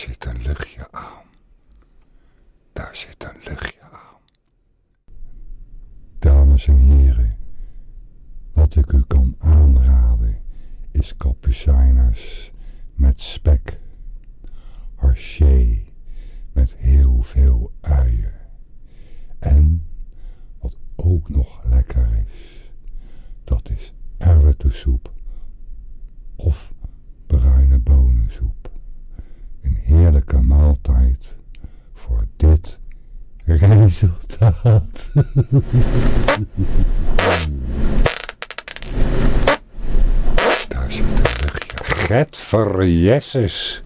zit een luchtje aan. Daar zit een luchtje aan. Dames en heren, wat ik u kan aanraden is kapucijners met spek, haché met heel veel uien en wat ook nog lekker is, dat is erwtensoep of bruine resultaat. Daar zit een luchtje. Gret voor Jesses.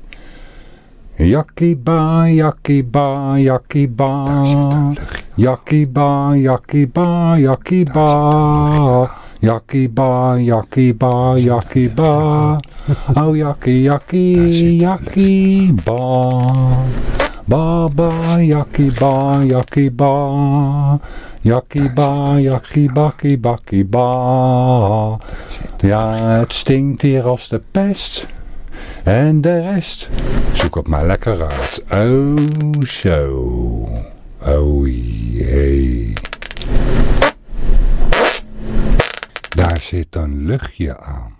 Jakkieba, jakkieba, jakkieba. Daar zit een luchtje. Jakkieba, jakkieba, jakkieba. Jakkieba, jakkieba, jakkieba. Oh, jakkie, jakkie, jakkieba. Baba, jakkieba, jakkieba. Jakkieba, jakkibakkie, bakkieba. Ja, het stinkt hier als de pest. En de rest, zoek het maar lekker uit. Oh, zo. Oh, jee. Daar zit een luchtje aan.